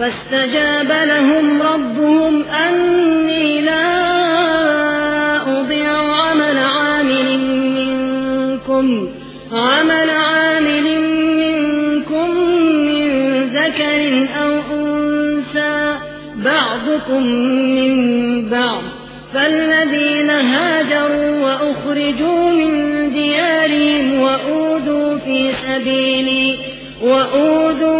فاستجاب لهم ربهم أني لا أضيع عمل عامل منكم عمل عامل منكم من ذكر أو أنثى بعضكم من بعض. فالذين هاجروا وأخرجوا من ديارهم وأوذوا في سبيلي وأوذوا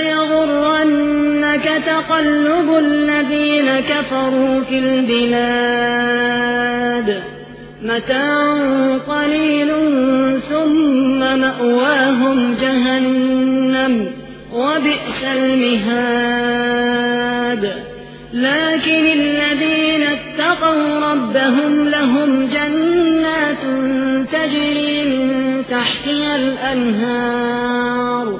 يغرنك تقلب الذين كفروا في البلاد. متاع قليل ثم مأواهم جهنم وبئس المهاد. لكن الذين اتقوا ربهم لهم جنات تجري من تحتها الأنهار.